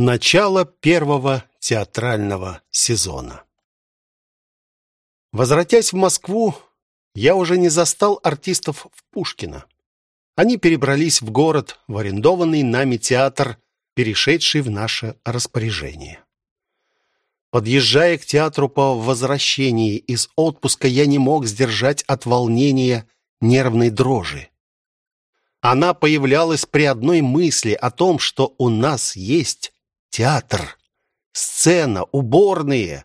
Начало первого театрального сезона. Возвратясь в Москву, я уже не застал артистов в Пушкино. Они перебрались в город, в арендованный нами театр, перешедший в наше распоряжение. Подъезжая к театру по возвращении из отпуска, я не мог сдержать от волнения нервной дрожи. Она появлялась при одной мысли о том, что у нас есть театр, сцена, уборные,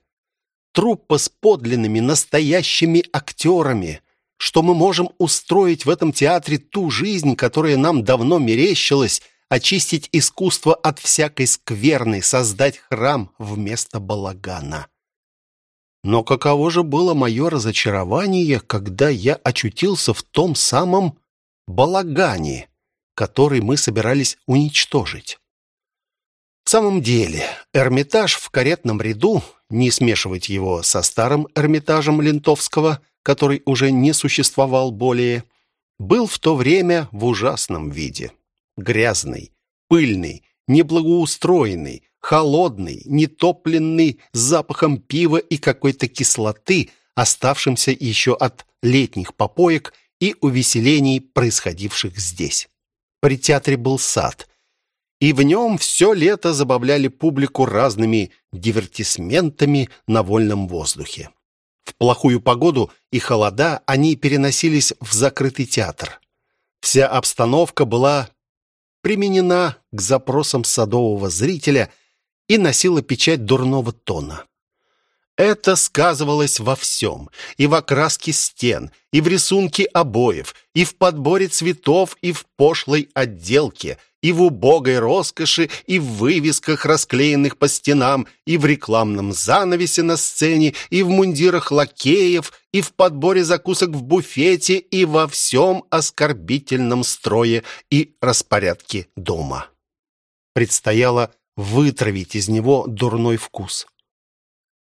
труппа с подлинными настоящими актерами, что мы можем устроить в этом театре ту жизнь, которая нам давно мерещилась, очистить искусство от всякой скверны, создать храм вместо балагана. Но каково же было мое разочарование, когда я очутился в том самом балагане, который мы собирались уничтожить. В самом деле, Эрмитаж в каретном ряду, не смешивать его со старым Эрмитажем Лентовского, который уже не существовал более, был в то время в ужасном виде. Грязный, пыльный, неблагоустроенный, холодный, нетопленный, с запахом пива и какой-то кислоты, оставшимся еще от летних попоек и увеселений, происходивших здесь. При театре был сад, и в нем все лето забавляли публику разными дивертисментами на вольном воздухе. В плохую погоду и холода они переносились в закрытый театр. Вся обстановка была применена к запросам садового зрителя и носила печать дурного тона. Это сказывалось во всем. И в окраске стен, и в рисунке обоев, и в подборе цветов, и в пошлой отделке, и в убогой роскоши, и в вывесках, расклеенных по стенам, и в рекламном занавесе на сцене, и в мундирах лакеев, и в подборе закусок в буфете, и во всем оскорбительном строе и распорядке дома. Предстояло вытравить из него дурной вкус.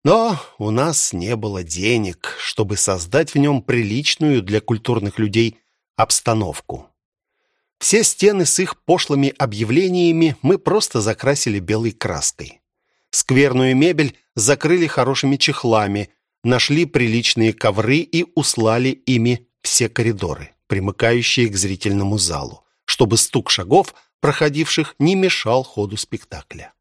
Но у нас не было денег, чтобы создать в нем приличную для культурных людей обстановку. Все стены с их пошлыми объявлениями мы просто закрасили белой краской. Скверную мебель закрыли хорошими чехлами, нашли приличные ковры и услали ими все коридоры, примыкающие к зрительному залу, чтобы стук шагов, проходивших, не мешал ходу спектакля.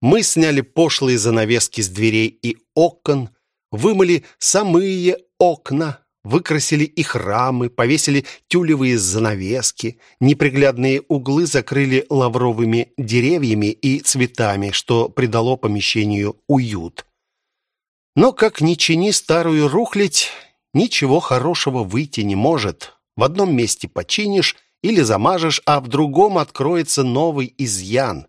Мы сняли пошлые занавески с дверей и окон, вымыли самые окна, выкрасили их рамы, повесили тюлевые занавески, неприглядные углы закрыли лавровыми деревьями и цветами, что придало помещению уют. Но как ни чини старую рухлядь, ничего хорошего выйти не может. В одном месте починишь или замажешь, а в другом откроется новый изъян.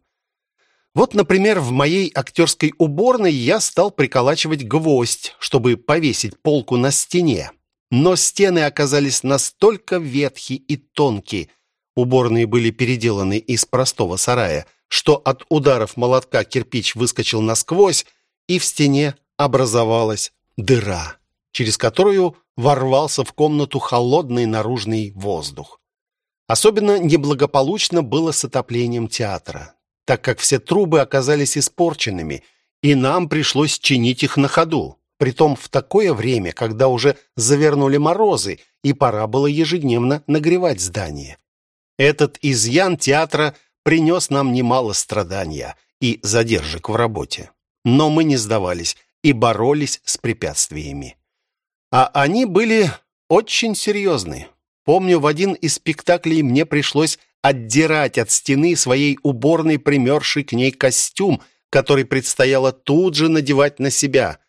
Вот, например, в моей актерской уборной я стал приколачивать гвоздь, чтобы повесить полку на стене. Но стены оказались настолько ветхи и тонкие, уборные были переделаны из простого сарая, что от ударов молотка кирпич выскочил насквозь, и в стене образовалась дыра, через которую ворвался в комнату холодный наружный воздух. Особенно неблагополучно было с отоплением театра так как все трубы оказались испорченными, и нам пришлось чинить их на ходу. Притом в такое время, когда уже завернули морозы, и пора было ежедневно нагревать здание. Этот изъян театра принес нам немало страдания и задержек в работе. Но мы не сдавались и боролись с препятствиями. А они были очень серьезны. Помню, в один из спектаклей мне пришлось отдирать от стены своей уборной примерший к ней костюм, который предстояло тут же надевать на себя.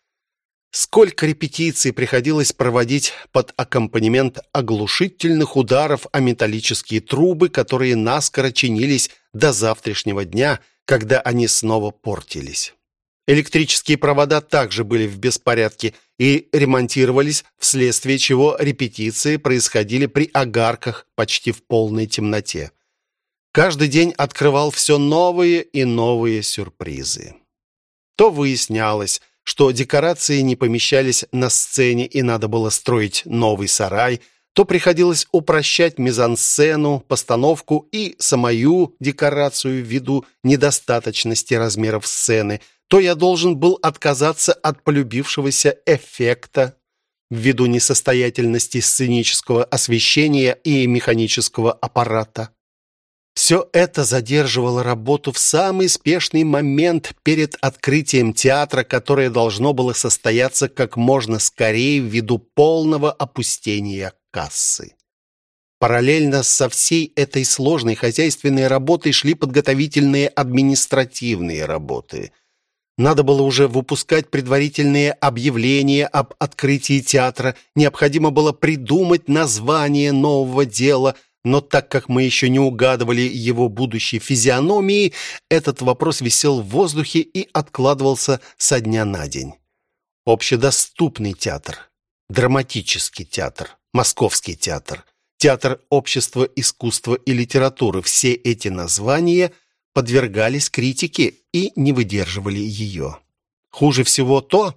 Сколько репетиций приходилось проводить под аккомпанемент оглушительных ударов о металлические трубы, которые наскоро чинились до завтрашнего дня, когда они снова портились. Электрические провода также были в беспорядке и ремонтировались, вследствие чего репетиции происходили при огарках почти в полной темноте каждый день открывал все новые и новые сюрпризы. То выяснялось, что декорации не помещались на сцене и надо было строить новый сарай, то приходилось упрощать мизансцену, постановку и самую декорацию ввиду недостаточности размеров сцены, то я должен был отказаться от полюбившегося эффекта ввиду несостоятельности сценического освещения и механического аппарата. Все это задерживало работу в самый спешный момент перед открытием театра, которое должно было состояться как можно скорее ввиду полного опустения кассы. Параллельно со всей этой сложной хозяйственной работой шли подготовительные административные работы. Надо было уже выпускать предварительные объявления об открытии театра, необходимо было придумать название нового дела – но так как мы еще не угадывали его будущей физиономии, этот вопрос висел в воздухе и откладывался со дня на день. Общедоступный театр, драматический театр, московский театр, театр общества, искусства и литературы – все эти названия подвергались критике и не выдерживали ее. Хуже всего то,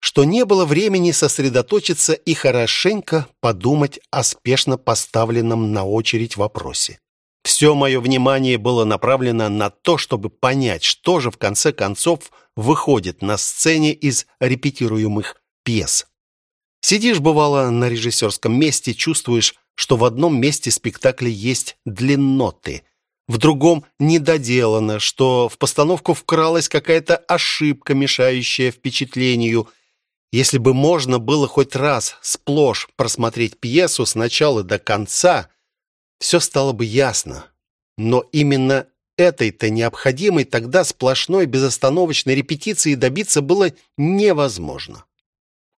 что не было времени сосредоточиться и хорошенько подумать о спешно поставленном на очередь вопросе. Все мое внимание было направлено на то, чтобы понять, что же в конце концов выходит на сцене из репетируемых пьес. Сидишь, бывало, на режиссерском месте, чувствуешь, что в одном месте спектакля есть длинноты, в другом недоделано, что в постановку вкралась какая-то ошибка, мешающая впечатлению, если бы можно было хоть раз сплошь просмотреть пьесу с начала до конца, все стало бы ясно. Но именно этой-то необходимой тогда сплошной безостановочной репетиции добиться было невозможно.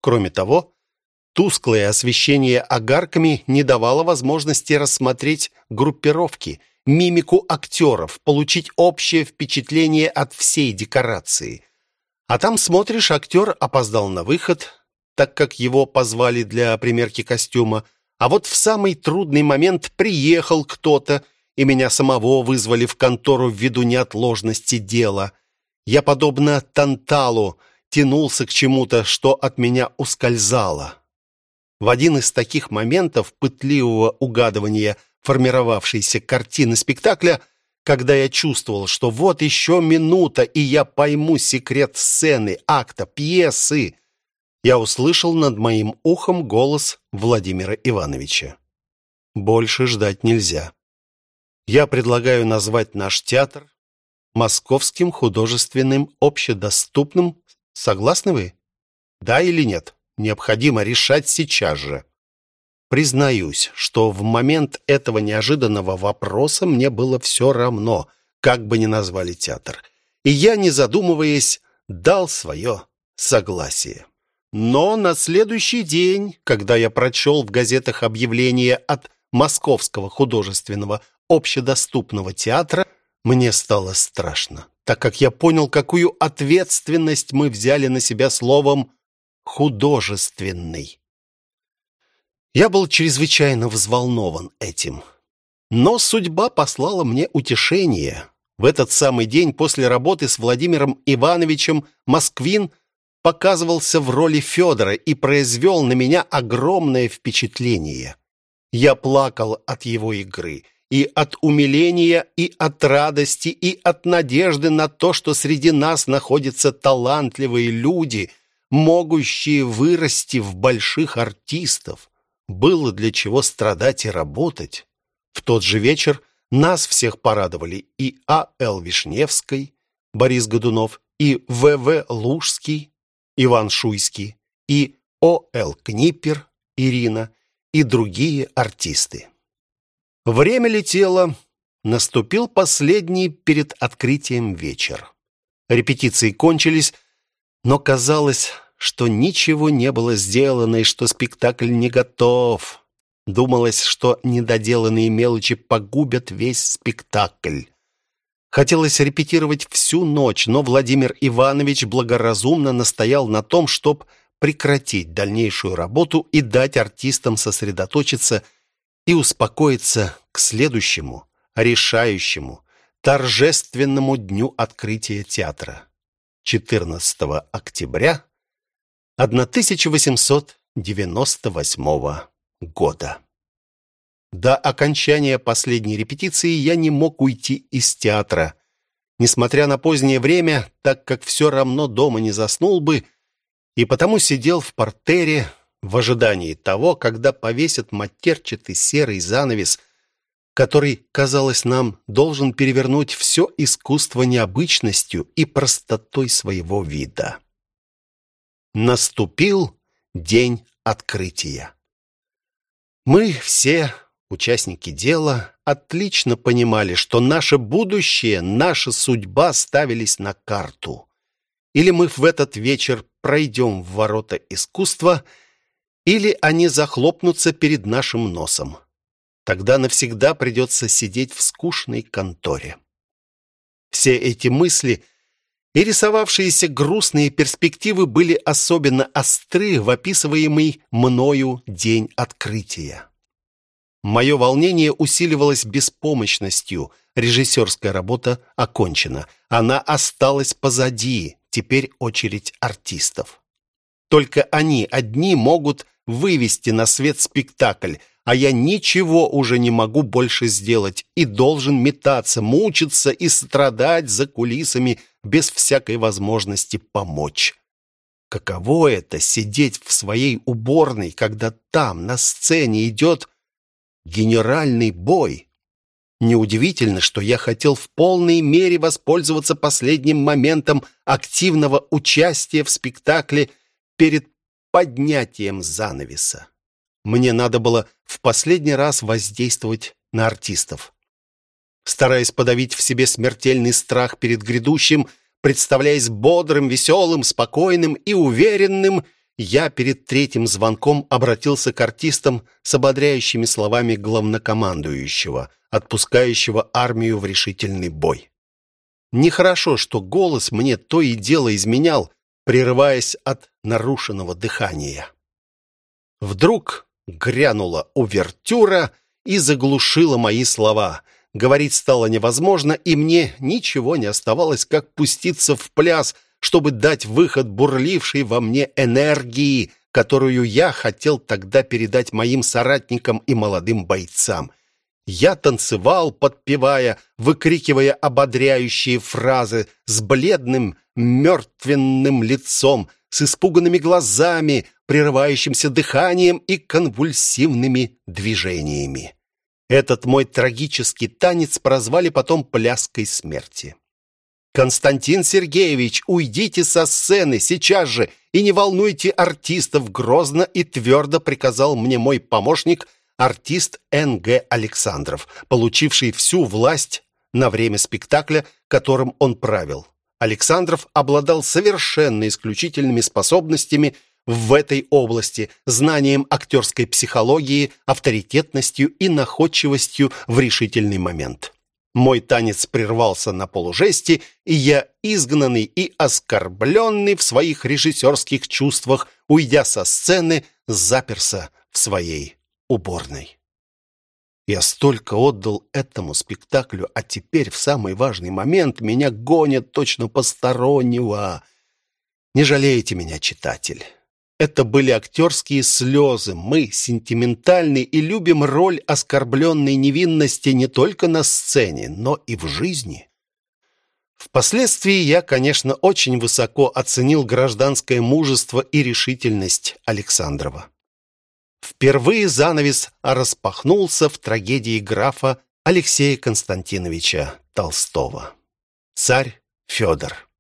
Кроме того, тусклое освещение огарками не давало возможности рассмотреть группировки, мимику актеров, получить общее впечатление от всей декорации – а там смотришь, актер опоздал на выход, так как его позвали для примерки костюма. А вот в самый трудный момент приехал кто-то, и меня самого вызвали в контору ввиду неотложности дела. Я, подобно Танталу, тянулся к чему-то, что от меня ускользало. В один из таких моментов пытливого угадывания формировавшейся картины спектакля когда я чувствовал, что вот еще минута, и я пойму секрет сцены, акта, пьесы, я услышал над моим ухом голос Владимира Ивановича. Больше ждать нельзя. Я предлагаю назвать наш театр Московским художественным общедоступным. Согласны вы? Да или нет? Необходимо решать сейчас же. Признаюсь, что в момент этого неожиданного вопроса мне было все равно, как бы ни назвали театр. И я, не задумываясь, дал свое согласие. Но на следующий день, когда я прочел в газетах объявление от Московского художественного общедоступного театра, мне стало страшно, так как я понял, какую ответственность мы взяли на себя словом «художественный». Я был чрезвычайно взволнован этим. Но судьба послала мне утешение. В этот самый день после работы с Владимиром Ивановичем Москвин показывался в роли Федора и произвел на меня огромное впечатление. Я плакал от его игры, и от умиления, и от радости, и от надежды на то, что среди нас находятся талантливые люди, могущие вырасти в больших артистов было для чего страдать и работать. В тот же вечер нас всех порадовали и А.Л. Вишневской, Борис Годунов, и В.В. Лужский, Иван Шуйский, и О.Л. Книпер, Ирина, и другие артисты. Время летело, наступил последний перед открытием вечер. Репетиции кончились, но казалось, что ничего не было сделано и что спектакль не готов. Думалось, что недоделанные мелочи погубят весь спектакль. Хотелось репетировать всю ночь, но Владимир Иванович благоразумно настоял на том, чтобы прекратить дальнейшую работу и дать артистам сосредоточиться и успокоиться к следующему, решающему, торжественному дню открытия театра. 14 октября 1898 года. До окончания последней репетиции я не мог уйти из театра. Несмотря на позднее время, так как все равно дома не заснул бы, и потому сидел в портере в ожидании того, когда повесят матерчатый серый занавес, который, казалось нам, должен перевернуть все искусство необычностью и простотой своего вида. Наступил день открытия. Мы все, участники дела, отлично понимали, что наше будущее, наша судьба ставились на карту. Или мы в этот вечер пройдем в ворота искусства, или они захлопнутся перед нашим носом. Тогда навсегда придется сидеть в скучной конторе. Все эти мысли и рисовавшиеся грустные перспективы были особенно остры в описываемый мною день открытия. Мое волнение усиливалось беспомощностью. Режиссерская работа окончена. Она осталась позади. Теперь очередь артистов. Только они одни могут вывести на свет спектакль, а я ничего уже не могу больше сделать и должен метаться, мучиться и страдать за кулисами без всякой возможности помочь. Каково это — сидеть в своей уборной, когда там, на сцене, идет генеральный бой? Неудивительно, что я хотел в полной мере воспользоваться последним моментом активного участия в спектакле перед поднятием занавеса. Мне надо было в последний раз воздействовать на артистов. Стараясь подавить в себе смертельный страх перед грядущим, представляясь бодрым, веселым, спокойным и уверенным, я перед третьим звонком обратился к артистам с ободряющими словами главнокомандующего, отпускающего армию в решительный бой. Нехорошо, что голос мне то и дело изменял, прерываясь от нарушенного дыхания. Вдруг грянула увертюра и заглушила мои слова. Говорить стало невозможно, и мне ничего не оставалось, как пуститься в пляс, чтобы дать выход бурлившей во мне энергии, которую я хотел тогда передать моим соратникам и молодым бойцам. Я танцевал, подпевая, выкрикивая ободряющие фразы с бледным, мертвенным лицом, с испуганными глазами, прерывающимся дыханием и конвульсивными движениями. Этот мой трагический танец прозвали потом «пляской смерти». «Константин Сергеевич, уйдите со сцены сейчас же и не волнуйте артистов!» грозно и твердо приказал мне мой помощник, артист Н.Г. Александров, получивший всю власть на время спектакля, которым он правил. Александров обладал совершенно исключительными способностями в этой области, знанием актерской психологии, авторитетностью и находчивостью в решительный момент. Мой танец прервался на полужесте, и я, изгнанный и оскорбленный в своих режиссерских чувствах, уйдя со сцены, заперся в своей уборной. Я столько отдал этому спектаклю, а теперь в самый важный момент меня гонят точно постороннего. Не жалейте меня, читатель. Это были актерские слезы. Мы сентиментальны и любим роль оскорбленной невинности не только на сцене, но и в жизни. Впоследствии я, конечно, очень высоко оценил гражданское мужество и решительность Александрова. Впервые занавес распахнулся в трагедии графа Алексея Константиновича Толстого. Царь Федор.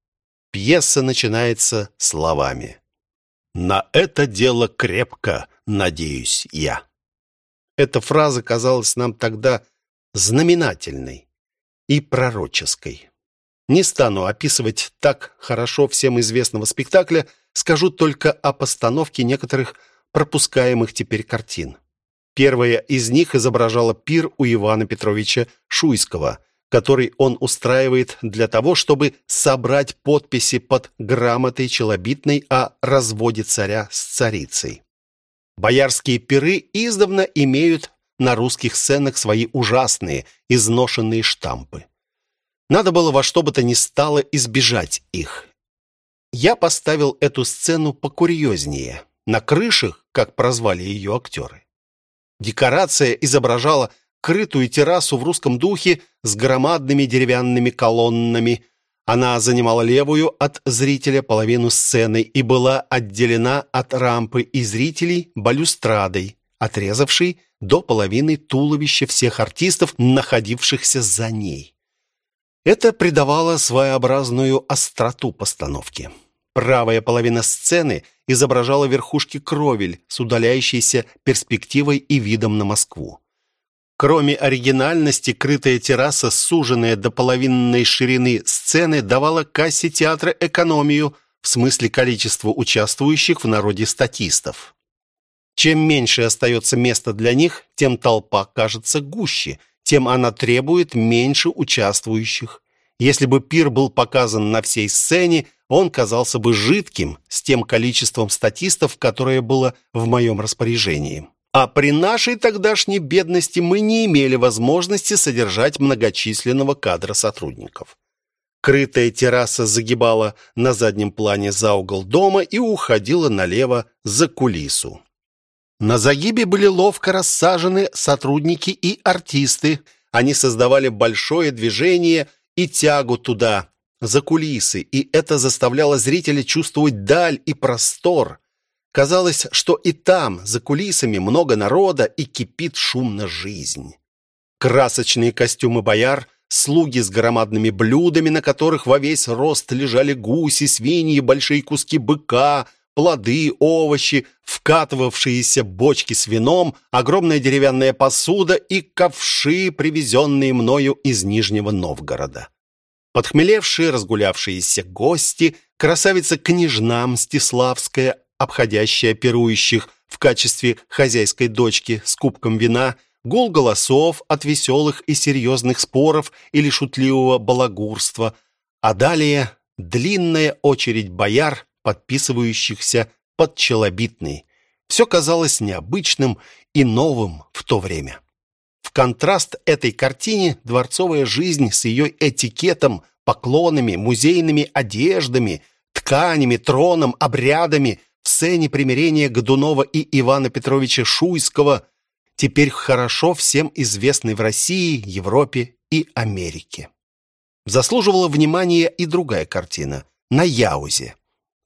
Пьеса начинается словами «На это дело крепко, надеюсь я». Эта фраза казалась нам тогда знаменательной и пророческой. Не стану описывать так хорошо всем известного спектакля, скажу только о постановке некоторых пропускаемых теперь картин. Первая из них изображала пир у Ивана Петровича Шуйского, который он устраивает для того, чтобы собрать подписи под грамотой челобитной о разводе царя с царицей. Боярские пиры издавна имеют на русских сценах свои ужасные, изношенные штампы. Надо было во что бы то ни стало избежать их. Я поставил эту сцену покурьезнее – на крышах, как прозвали ее актеры. Декорация изображала крытую террасу в русском духе с громадными деревянными колоннами. Она занимала левую от зрителя половину сцены и была отделена от рампы и зрителей балюстрадой, отрезавшей до половины туловища всех артистов, находившихся за ней. Это придавало своеобразную остроту постановки. Правая половина сцены изображала верхушки кровель с удаляющейся перспективой и видом на Москву. Кроме оригинальности, крытая терраса, суженная до половинной ширины сцены, давала кассе театра экономию в смысле количества участвующих в народе статистов. Чем меньше остается места для них, тем толпа кажется гуще, тем она требует меньше участвующих. Если бы пир был показан на всей сцене, он казался бы жидким с тем количеством статистов, которое было в моем распоряжении. А при нашей тогдашней бедности мы не имели возможности содержать многочисленного кадра сотрудников. Крытая терраса загибала на заднем плане за угол дома и уходила налево за кулису. На загибе были ловко рассажены сотрудники и артисты. Они создавали большое движение и тягу туда, за кулисы, и это заставляло зрителя чувствовать даль и простор. Казалось, что и там, за кулисами, много народа и кипит шумно жизнь. Красочные костюмы бояр, слуги с громадными блюдами, на которых во весь рост лежали гуси, свиньи, большие куски быка, плоды, овощи, вкатывавшиеся бочки с вином, огромная деревянная посуда и ковши, привезенные мною из Нижнего Новгорода. Подхмелевшие, разгулявшиеся гости, красавица-княжна Мстиславская, обходящая пирующих в качестве хозяйской дочки с кубком вина, гул голосов от веселых и серьезных споров или шутливого балагурства, а далее длинная очередь бояр, подписывающихся под челобитный. Все казалось необычным и новым в то время. В контраст этой картине дворцовая жизнь с ее этикетом, поклонами, музейными одеждами, тканями, троном, обрядами – в сцене примирения Годунова и Ивана Петровича Шуйского, теперь хорошо всем известный в России, Европе и Америке. Заслуживала внимания и другая картина «На Яузе»,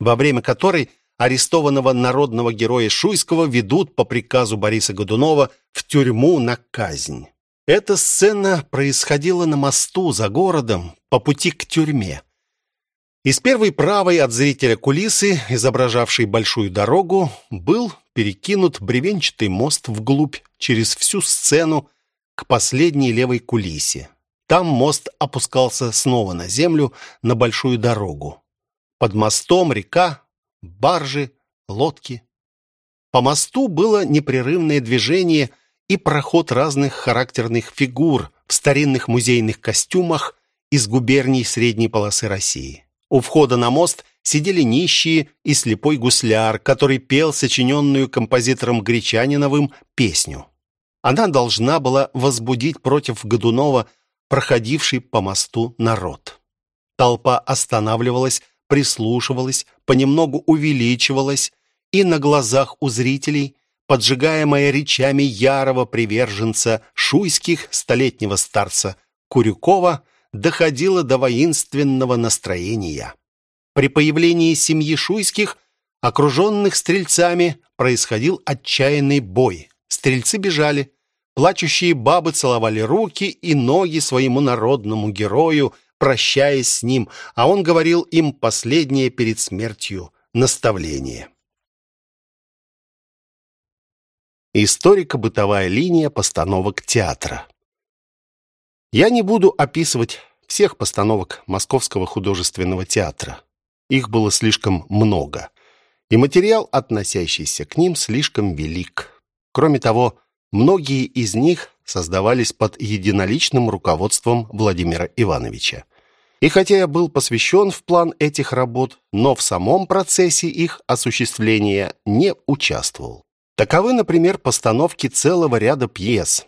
во время которой арестованного народного героя Шуйского ведут по приказу Бориса Годунова в тюрьму на казнь. Эта сцена происходила на мосту за городом по пути к тюрьме. Из первой правой от зрителя кулисы, изображавшей большую дорогу, был перекинут бревенчатый мост вглубь через всю сцену к последней левой кулисе. Там мост опускался снова на землю, на большую дорогу. Под мостом река, баржи, лодки. По мосту было непрерывное движение и проход разных характерных фигур в старинных музейных костюмах из губерний средней полосы России. У входа на мост сидели нищие и слепой гусляр, который пел сочиненную композитором Гречаниновым песню. Она должна была возбудить против Годунова проходивший по мосту народ. Толпа останавливалась, прислушивалась, понемногу увеличивалась, и на глазах у зрителей, поджигаемая речами ярого приверженца шуйских столетнего старца Курюкова, доходило до воинственного настроения. При появлении семьи Шуйских, окруженных стрельцами, происходил отчаянный бой. Стрельцы бежали. Плачущие бабы целовали руки и ноги своему народному герою, прощаясь с ним, а он говорил им последнее перед смертью наставление. Историко-бытовая линия постановок театра. Я не буду описывать всех постановок Московского художественного театра. Их было слишком много, и материал, относящийся к ним, слишком велик. Кроме того, многие из них создавались под единоличным руководством Владимира Ивановича. И хотя я был посвящен в план этих работ, но в самом процессе их осуществления не участвовал. Таковы, например, постановки целого ряда пьес,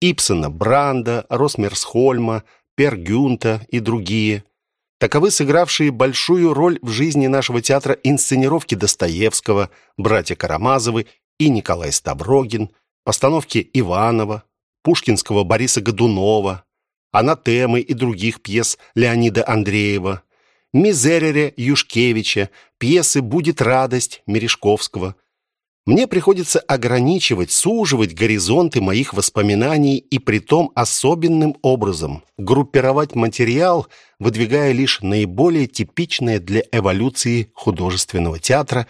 Ипсона, Бранда, Росмерсхольма, Пергюнта и другие. Таковы сыгравшие большую роль в жизни нашего театра инсценировки Достоевского, братья Карамазовы и Николай Ставрогин, постановки Иванова, пушкинского Бориса Годунова, анатемы и других пьес Леонида Андреева, Мизерере Юшкевича, пьесы «Будет радость» Мережковского. Мне приходится ограничивать, суживать горизонты моих воспоминаний и притом особенным образом группировать материал, выдвигая лишь наиболее типичное для эволюции художественного театра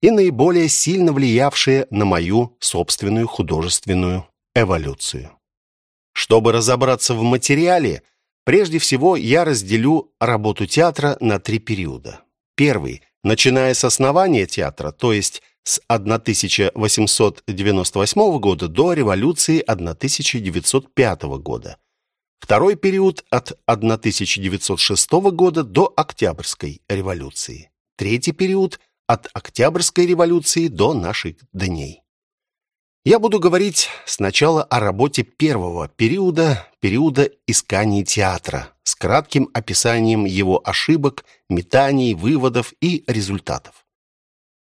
и наиболее сильно влиявшее на мою собственную художественную эволюцию. Чтобы разобраться в материале, прежде всего я разделю работу театра на три периода. Первый, начиная с основания театра, то есть с 1898 года до революции 1905 года. Второй период от 1906 года до Октябрьской революции. Третий период от Октябрьской революции до наших дней. Я буду говорить сначала о работе первого периода, периода искания театра, с кратким описанием его ошибок, метаний, выводов и результатов.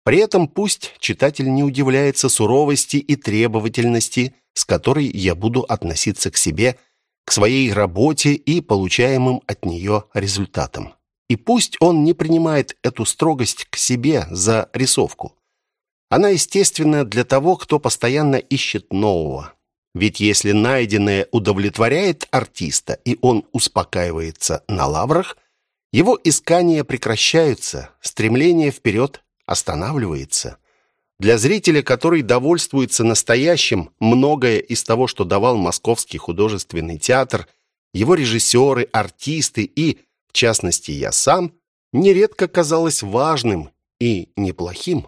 При этом пусть читатель не удивляется суровости и требовательности, с которой я буду относиться к себе, к своей работе и получаемым от нее результатам. И пусть он не принимает эту строгость к себе за рисовку. Она естественна для того, кто постоянно ищет нового. Ведь если найденное удовлетворяет артиста, и он успокаивается на лаврах, его искания прекращаются, стремление вперед останавливается. Для зрителя, который довольствуется настоящим, многое из того, что давал Московский художественный театр, его режиссеры, артисты и, в частности, я сам, нередко казалось важным и неплохим.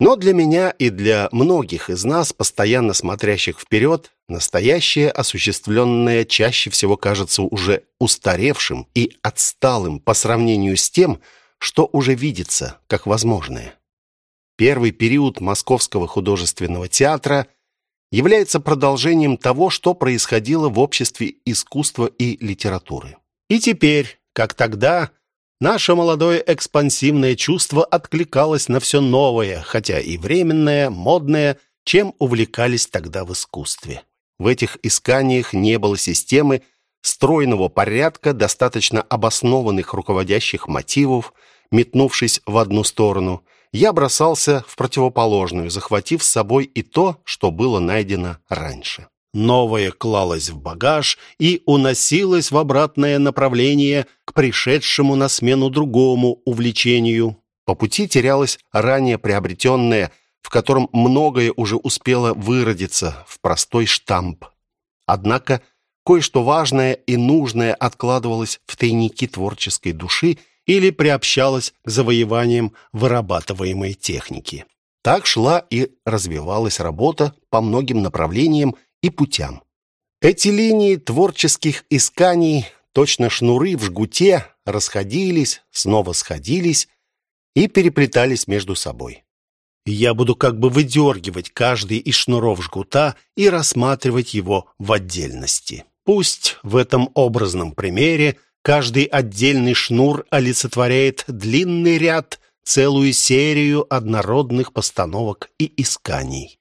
Но для меня и для многих из нас, постоянно смотрящих вперед, настоящее осуществленное чаще всего кажется уже устаревшим и отсталым по сравнению с тем, что уже видится как возможное. Первый период Московского художественного театра является продолжением того, что происходило в обществе искусства и литературы. И теперь, как тогда, Наше молодое экспансивное чувство откликалось на все новое, хотя и временное, модное, чем увлекались тогда в искусстве. В этих исканиях не было системы, стройного порядка, достаточно обоснованных руководящих мотивов, метнувшись в одну сторону, я бросался в противоположную, захватив с собой и то, что было найдено раньше. Новое клалось в багаж и уносилось в обратное направление к пришедшему на смену другому увлечению. По пути терялось ранее приобретенное, в котором многое уже успело выродиться в простой штамп. Однако кое-что важное и нужное откладывалось в тайники творческой души или приобщалось к завоеваниям вырабатываемой техники. Так шла и развивалась работа по многим направлениям и путям. Эти линии творческих исканий, точно шнуры в жгуте, расходились, снова сходились и переплетались между собой. Я буду как бы выдергивать каждый из шнуров жгута и рассматривать его в отдельности. Пусть в этом образном примере каждый отдельный шнур олицетворяет длинный ряд, целую серию однородных постановок и исканий.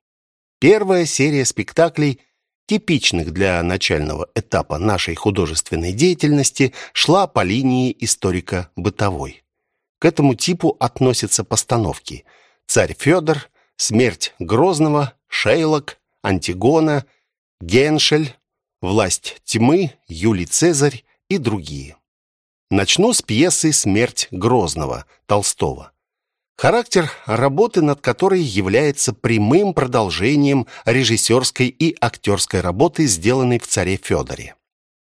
Первая серия спектаклей типичных для начального этапа нашей художественной деятельности, шла по линии историка-бытовой. К этому типу относятся постановки «Царь Федор», «Смерть Грозного», «Шейлок», «Антигона», «Геншель», «Власть тьмы», «Юлий Цезарь» и другие. Начну с пьесы «Смерть Грозного» Толстого. Характер работы, над которой является прямым продолжением режиссерской и актерской работы, сделанной в «Царе Федоре».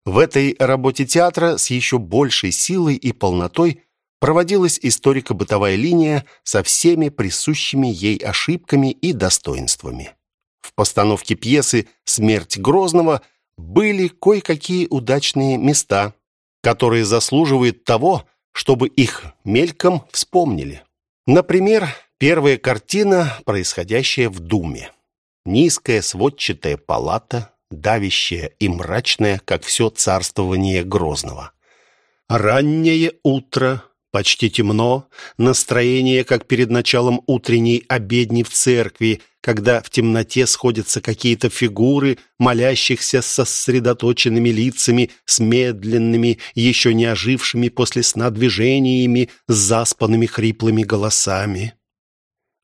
В этой работе театра с еще большей силой и полнотой проводилась историко-бытовая линия со всеми присущими ей ошибками и достоинствами. В постановке пьесы «Смерть Грозного» были кое-какие удачные места, которые заслуживают того, чтобы их мельком вспомнили. Например, первая картина, происходящая в Думе. Низкая сводчатая палата, давящая и мрачная, как все царствование Грозного. Раннее утро, Почти темно, настроение, как перед началом утренней обедни в церкви, когда в темноте сходятся какие-то фигуры, молящихся с сосредоточенными лицами, с медленными, еще не ожившими после сна движениями, с заспанными хриплыми голосами.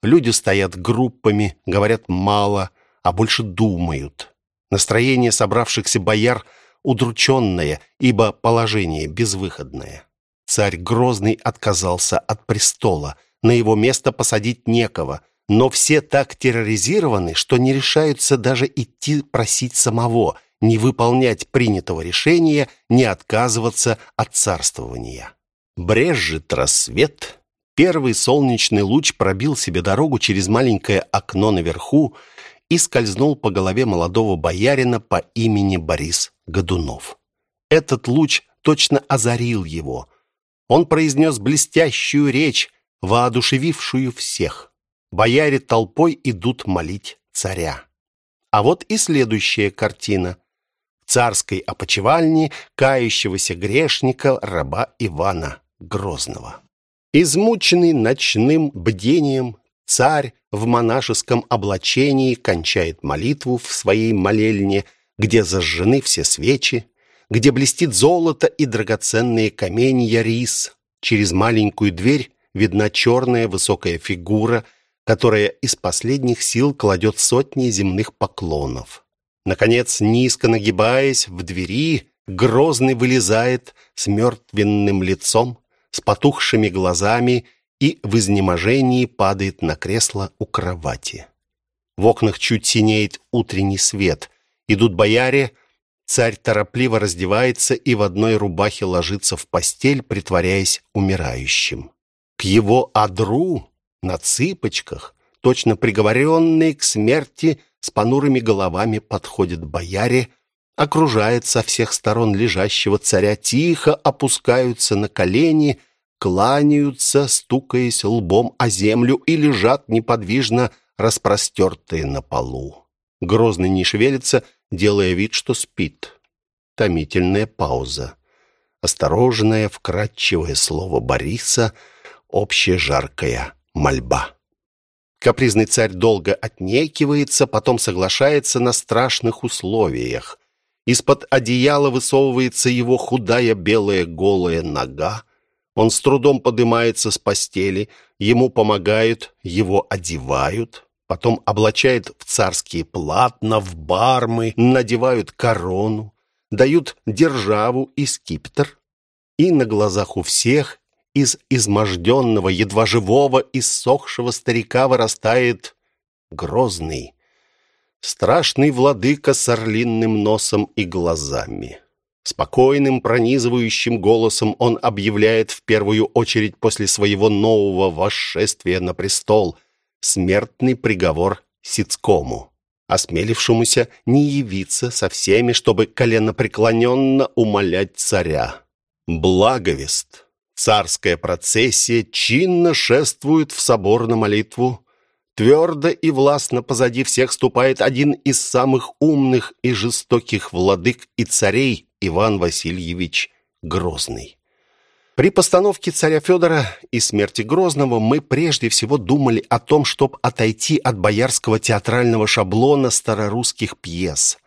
Люди стоят группами, говорят мало, а больше думают. Настроение собравшихся бояр удрученное, ибо положение безвыходное. Царь Грозный отказался от престола. На его место посадить некого. Но все так терроризированы, что не решаются даже идти просить самого, не выполнять принятого решения, не отказываться от царствования. Брежет рассвет. Первый солнечный луч пробил себе дорогу через маленькое окно наверху и скользнул по голове молодого боярина по имени Борис Годунов. Этот луч точно озарил его – он произнес блестящую речь, воодушевившую всех. Бояре толпой идут молить царя. А вот и следующая картина. В царской опочивальне кающегося грешника раба Ивана Грозного. Измученный ночным бдением, царь в монашеском облачении кончает молитву в своей молельне, где зажжены все свечи, где блестит золото и драгоценные каменья рис. Через маленькую дверь видна черная высокая фигура, которая из последних сил кладет сотни земных поклонов. Наконец, низко нагибаясь в двери, грозный вылезает с мертвенным лицом, с потухшими глазами и в изнеможении падает на кресло у кровати. В окнах чуть синеет утренний свет. Идут бояре, Царь торопливо раздевается и в одной рубахе ложится в постель, притворяясь умирающим. К его одру на цыпочках, точно приговоренные к смерти, с понурыми головами подходят бояре, окружают со всех сторон лежащего царя, тихо опускаются на колени, кланяются, стукаясь лбом о землю и лежат неподвижно, распростертые на полу. Грозный не шевелится, делая вид, что спит. Томительная пауза. Осторожное, вкрадчивое слово Бориса, общая жаркая мольба. Капризный царь долго отнекивается, потом соглашается на страшных условиях. Из-под одеяла высовывается его худая белая голая нога. Он с трудом поднимается с постели, ему помогают, его одевают потом облачает в царские платна, в бармы, надевают корону, дают державу и скипетр. И на глазах у всех из изможденного, едва живого, иссохшего старика вырастает грозный, страшный владыка с орлиным носом и глазами. Спокойным, пронизывающим голосом он объявляет в первую очередь после своего нового восшествия на престол – смертный приговор Сицкому, осмелившемуся не явиться со всеми, чтобы коленопреклоненно умолять царя. Благовест. Царская процессия чинно шествует в собор на молитву. Твердо и властно позади всех ступает один из самых умных и жестоких владык и царей Иван Васильевич Грозный. При постановке царя Федора и смерти Грозного мы прежде всего думали о том, чтобы отойти от боярского театрального шаблона старорусских пьес.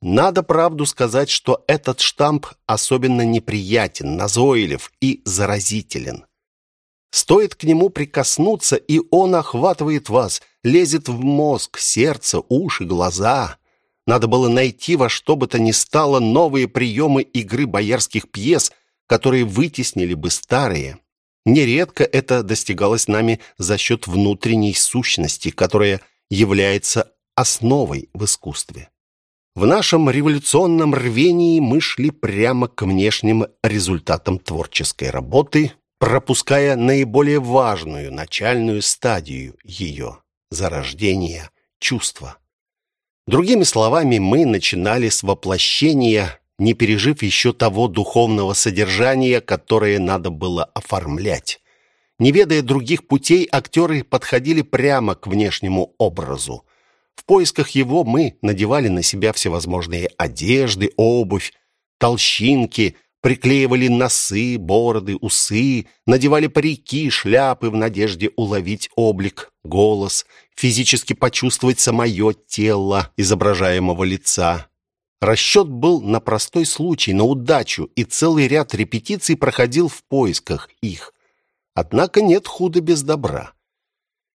Надо правду сказать, что этот штамп особенно неприятен, назойлив и заразителен. Стоит к нему прикоснуться, и он охватывает вас, лезет в мозг, сердце, уши, глаза. Надо было найти во что бы то ни стало новые приемы игры боярских пьес – которые вытеснили бы старые. Нередко это достигалось нами за счет внутренней сущности, которая является основой в искусстве. В нашем революционном рвении мы шли прямо к внешним результатам творческой работы, пропуская наиболее важную начальную стадию ее зарождения чувства. Другими словами, мы начинали с воплощения не пережив еще того духовного содержания, которое надо было оформлять. Не ведая других путей, актеры подходили прямо к внешнему образу. В поисках его мы надевали на себя всевозможные одежды, обувь, толщинки, приклеивали носы, бороды, усы, надевали парики, шляпы в надежде уловить облик, голос, физически почувствовать самое тело изображаемого лица. Расчет был на простой случай, на удачу, и целый ряд репетиций проходил в поисках их. Однако нет худа без добра.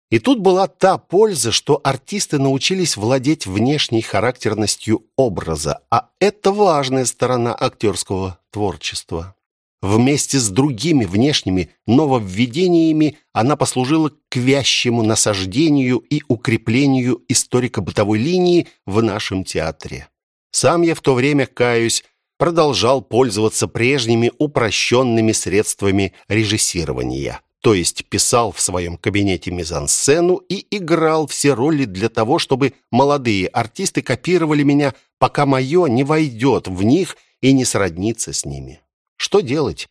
И тут была та польза, что артисты научились владеть внешней характерностью образа, а это важная сторона актерского творчества. Вместе с другими внешними нововведениями она послужила к вящему насаждению и укреплению историко-бытовой линии в нашем театре. Сам я в то время, каюсь, продолжал пользоваться прежними упрощенными средствами режиссирования то есть писал в своем кабинете мизансцену и играл все роли для того, чтобы молодые артисты копировали меня, пока мое не войдет в них и не сроднится с ними. Что делать?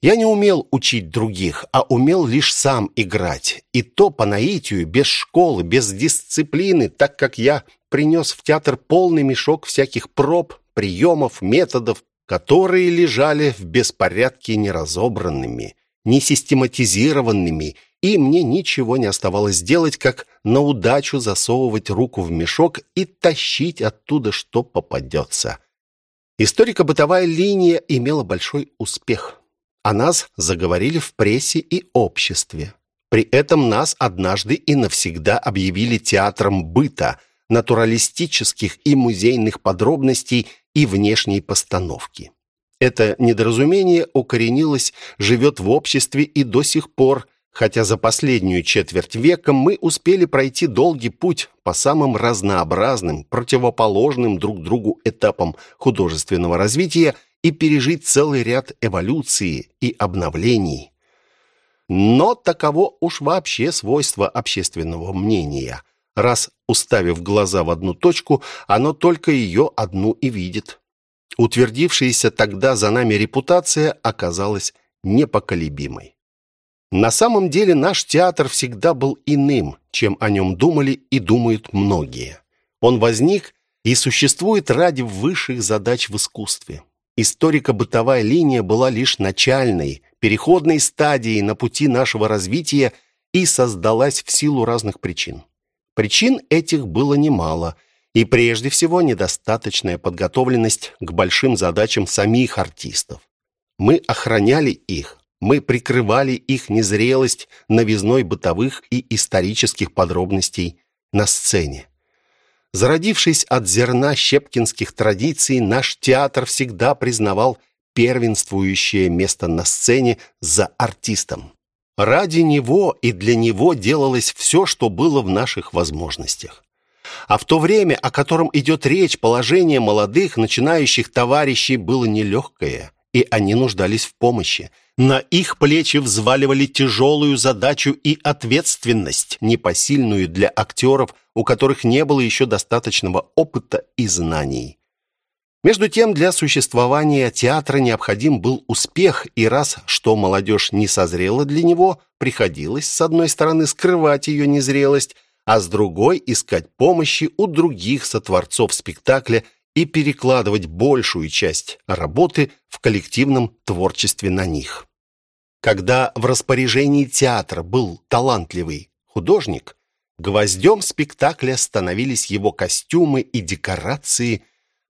Я не умел учить других, а умел лишь сам играть. И то по наитию, без школы, без дисциплины, так как я принес в театр полный мешок всяких проб, приемов, методов, которые лежали в беспорядке неразобранными – несистематизированными, и мне ничего не оставалось делать, как на удачу засовывать руку в мешок и тащить оттуда, что попадется. Историко-бытовая линия имела большой успех. О нас заговорили в прессе и обществе. При этом нас однажды и навсегда объявили театром быта, натуралистических и музейных подробностей и внешней постановки. Это недоразумение укоренилось, живет в обществе и до сих пор, хотя за последнюю четверть века мы успели пройти долгий путь по самым разнообразным, противоположным друг другу этапам художественного развития и пережить целый ряд эволюции и обновлений. Но таково уж вообще свойство общественного мнения. Раз уставив глаза в одну точку, оно только ее одну и видит. Утвердившаяся тогда за нами репутация оказалась непоколебимой. На самом деле наш театр всегда был иным, чем о нем думали и думают многие. Он возник и существует ради высших задач в искусстве. Историко-бытовая линия была лишь начальной, переходной стадией на пути нашего развития и создалась в силу разных причин. Причин этих было немало – и прежде всего недостаточная подготовленность к большим задачам самих артистов. Мы охраняли их, мы прикрывали их незрелость новизной бытовых и исторических подробностей на сцене. Зародившись от зерна щепкинских традиций, наш театр всегда признавал первенствующее место на сцене за артистом. Ради него и для него делалось все, что было в наших возможностях. А в то время, о котором идет речь, положение молодых, начинающих товарищей было нелегкое, и они нуждались в помощи. На их плечи взваливали тяжелую задачу и ответственность, непосильную для актеров, у которых не было еще достаточного опыта и знаний. Между тем, для существования театра необходим был успех, и раз что молодежь не созрела для него, приходилось, с одной стороны, скрывать ее незрелость, а с другой искать помощи у других сотворцов спектакля и перекладывать большую часть работы в коллективном творчестве на них. Когда в распоряжении театра был талантливый художник, гвоздем спектакля становились его костюмы и декорации.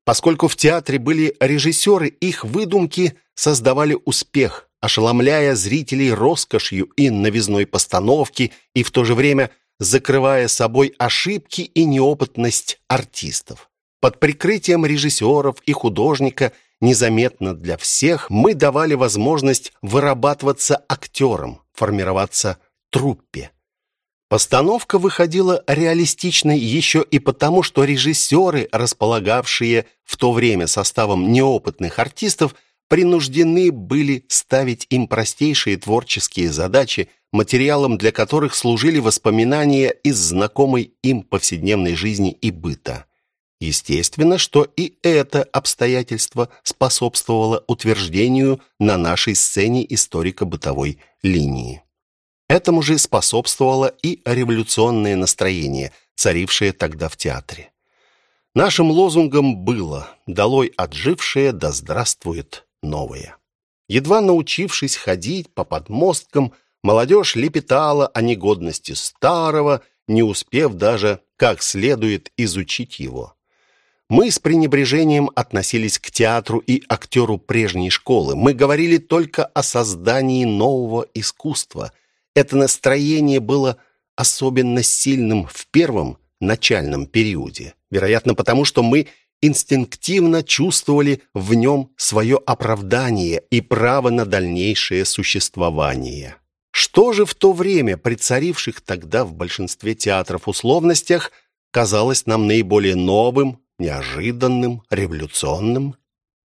Поскольку в театре были режиссеры, их выдумки создавали успех, ошеломляя зрителей роскошью и новизной постановки и в то же время закрывая собой ошибки и неопытность артистов. Под прикрытием режиссеров и художника незаметно для всех мы давали возможность вырабатываться актерам, формироваться труппе. Постановка выходила реалистичной еще и потому, что режиссеры, располагавшие в то время составом неопытных артистов, принуждены были ставить им простейшие творческие задачи материалом для которых служили воспоминания из знакомой им повседневной жизни и быта. Естественно, что и это обстоятельство способствовало утверждению на нашей сцене историко-бытовой линии. Этому же способствовало и революционное настроение, царившее тогда в театре. Нашим лозунгом было «Долой отжившее, да здравствует новое». Едва научившись ходить по подмосткам, молодежь лепетала о негодности старого, не успев даже как следует изучить его. Мы с пренебрежением относились к театру и актеру прежней школы. Мы говорили только о создании нового искусства. Это настроение было особенно сильным в первом начальном периоде. Вероятно, потому что мы инстинктивно чувствовали в нем свое оправдание и право на дальнейшее существование. Что же в то время при царивших тогда в большинстве театров условностях казалось нам наиболее новым, неожиданным, революционным.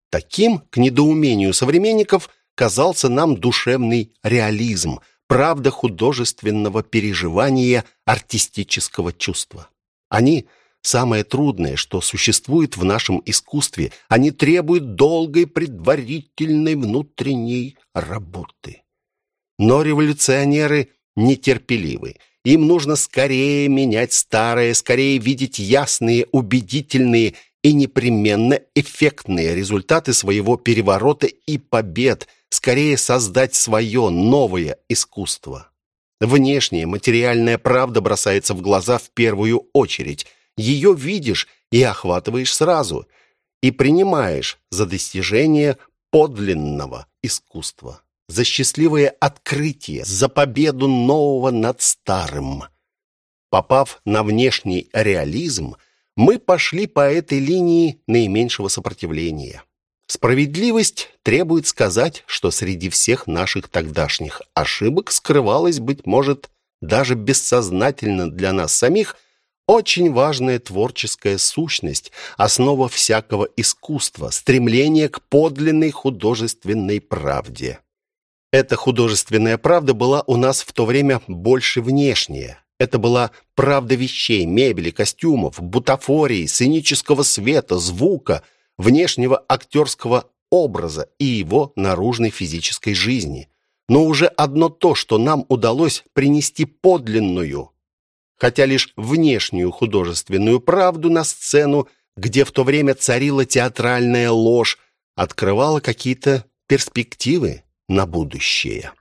Таким, к недоумению современников, казался нам душевный реализм, правда художественного переживания артистического чувства. Они самое трудное, что существует в нашем искусстве. Они требуют долгой предварительной внутренней работы. Но революционеры нетерпеливы. Им нужно скорее менять старое, скорее видеть ясные, убедительные и непременно эффектные результаты своего переворота и побед, скорее создать свое новое искусство. Внешняя материальная правда бросается в глаза в первую очередь. Ее видишь и охватываешь сразу, и принимаешь за достижение подлинного искусства за счастливое открытие, за победу нового над старым. Попав на внешний реализм, мы пошли по этой линии наименьшего сопротивления. Справедливость требует сказать, что среди всех наших тогдашних ошибок скрывалась, быть может, даже бессознательно для нас самих, очень важная творческая сущность, основа всякого искусства, стремление к подлинной художественной правде. Эта художественная правда была у нас в то время больше внешняя. Это была правда вещей, мебели, костюмов, бутафории, сценического света, звука, внешнего актерского образа и его наружной физической жизни. Но уже одно то, что нам удалось принести подлинную, хотя лишь внешнюю художественную правду на сцену, где в то время царила театральная ложь, открывало какие-то перспективы на будущее.